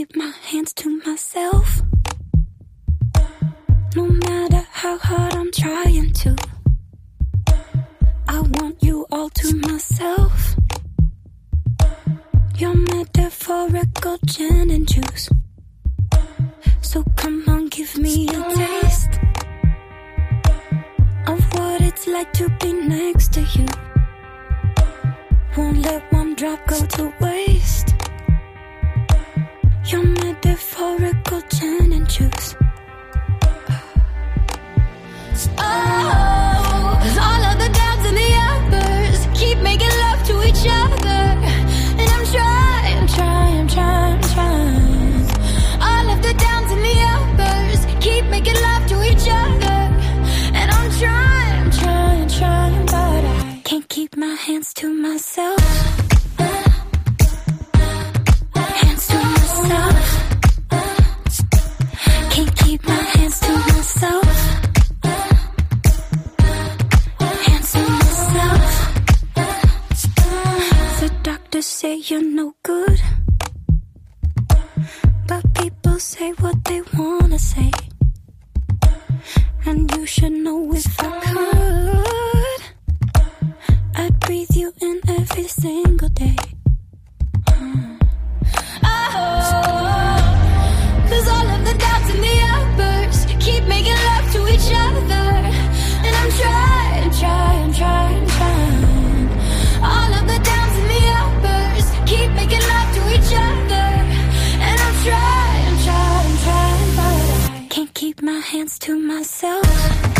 keep my hands to myself. No matter how hard I'm trying to, I want you all to myself. Your metaphorical gin and juice. So come on, give me a taste of what it's like to be next to you. Won't let one drop go to waste. Your metaphorical and. Oh, all of the downs and the keep making love to each other. And I'm trying, trying, trying, trying. All of the downs and the keep making love to each other. And I'm trying, trying, trying, but I Can't keep my hands to myself. Say you're no good. But people say what they wanna say. And you should know if I could. I'd breathe you in every single day. hands to myself.